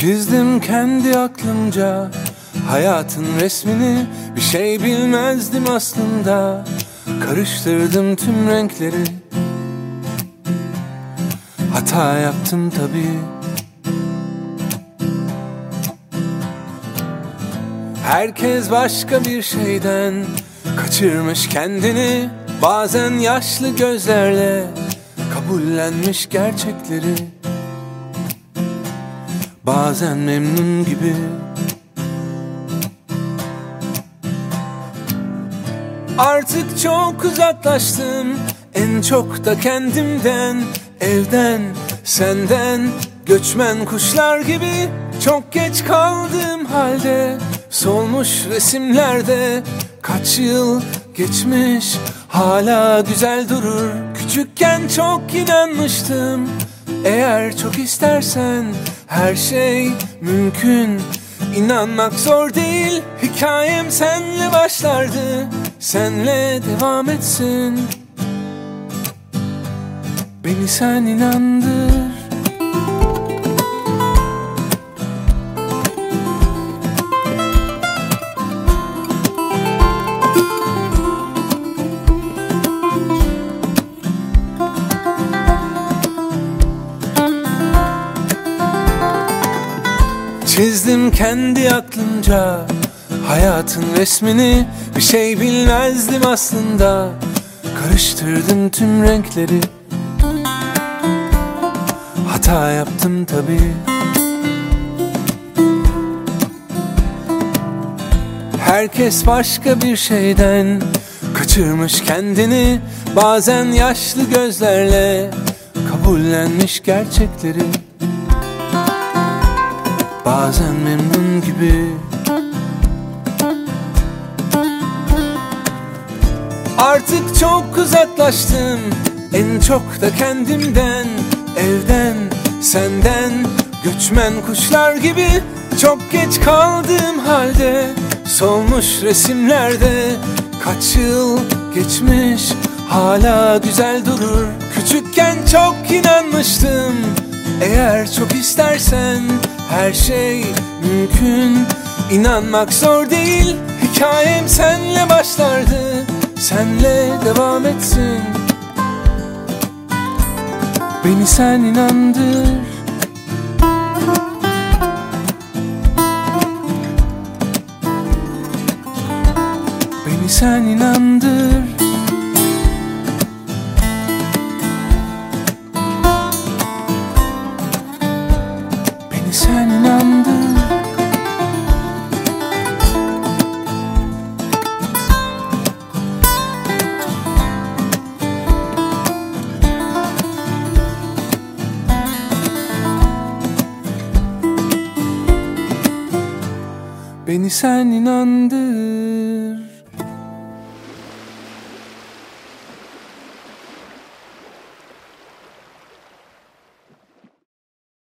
Çizdim kendi aklımca hayatın resmini. Bir şey bilmezdim aslında. Karıştırdım tüm renkleri. Hata yaptım tabii. Herkes başka bir şeyden kaçırmış kendini. Bazen yaşlı gözlerle kabullenmiş gerçekleri Bazen memnun gibi. Artık çok uzaklaştım. En çok da kendimden Evden, senden. Göçmen kuşlar gibi Çok geç kaldığım halde. Solmuş resimlerde Kaç yıl geçmiş Hala güzel durur. Küçükken çok inanmıştım Eğer çok istersen Her şey mümkün. İnanmak zor değil Hikayem senle başlardı. Senle devam etsin. Beni sen inandır Çizdim kendi aklımca Hayatın resmini. Bir şey bilmezdim aslında. Karıştırdım tüm renkleri. Hata yaptım tabii. Herkes başka bir şeyden Kaçırmış kendini. Bazen yaşlı gözlerle Kabullenmiş gerçekleri Bazen memnun gibi. Artık çok uzaklaştım. En çok da kendimden Evden, senden. Göçmen kuşlar gibi Çok geç kaldığım halde Solmuş resimlerde. Kaç yıl geçmiş Hala güzel durur. Küçükken çok inanmıştım. Eğer çok istersen her şey mümkün. İnanmak zor değil. Hikayem senle başlardı. Senle devam etsin. Beni sen inandır. Beni sen inandır inandır Beni sen inandır